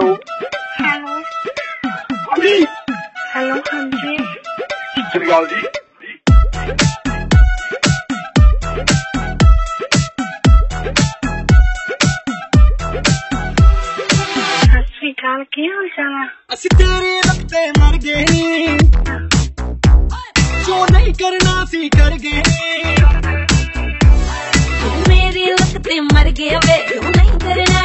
Hello hello ji hello ji Shrikal ji अस तेरे लगते मर गए जो नहीं करना सी कर गए मेरी लगते मर गए वे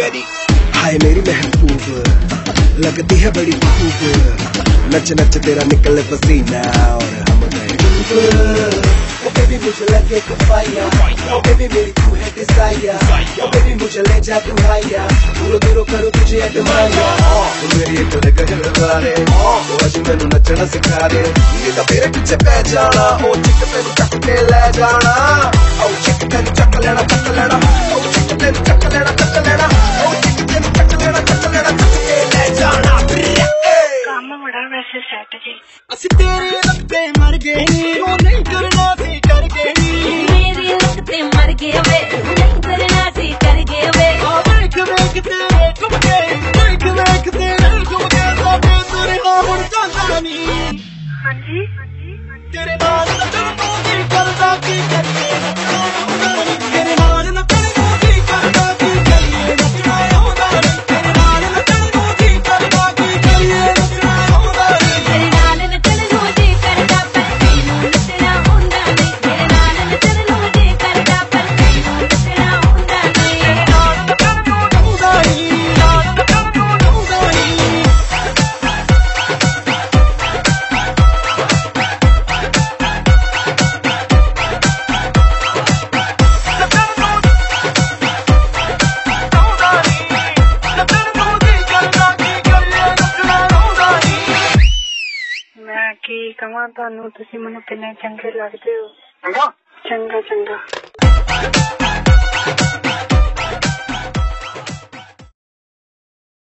वेरी हाय मेरी महबूब लगती है बड़ी खूब नच नच, तेरा निकले पसीना और हम गए ओ बेबी मुझे लगे कफाया ओ बेबी मेरी तू है डिज़ायर ओ बेबी मुझे ले जा तू हाया दूरो दूरो करो तुझे एडमाया तू मेरी एक गज़ल वाले। तो आज मैनू नचना सिखा दे। ये तो मेरे पीछे पै जाना। ओ चिक तेनू चक ले जाना। ओ चिक तेनू चक लेना चक लेना। ओ चिक तेनू चक लेना। ਬੜਾ ਵੈਸੇ ਸੈੱਟ ਜੀ। ਅਸੀਂ ਤੇਰੇ ਰੱਤੇ ਮਰ ਗਏ ਉਹ ਨਹੀਂ ਕਰਨਾ ਸੀ ਕਰ ਗਏ ਮੇਰੀ ਲੱਤ ਤੇ ਮਰ ਗਿਆ ਵੇ ਤੂੰ ਨਹੀਂ ਕਰਨਾ ਸੀ ਕਰ ਗਿਆ ਵੇ ਆ ਵੇਖ ਵੇਖ ਤੇਰੇ ਠੁਮਕੇ ਵੇਖ ਵੇਖ ਤੇਰੇ ਠੁਮਕੇ ਸਾਡੇ ਤੇਰੇ ਹਾਂ ਹੁਣ ਜਾਂਦਾ ਨੀ। ਹਾਂਜੀ। ਤੇਰੇ ਨਾਲ ਲੱਗਣ ਨੂੰ ਕੀ ਕਰਦਾ ਕੀ ਕਰੀਏ? ਮੈਂ ਕੀ ਕਹਾਂ ਤੁਹਾਨੂੰ? ਤੁਸੀਂ ਮੈਨੂੰ ਕਿੰਨੇ ਚੰਗੇ ਲੱਗਦੇ ਹੋ। ਚੰਗਾ ਚੰਗਾ।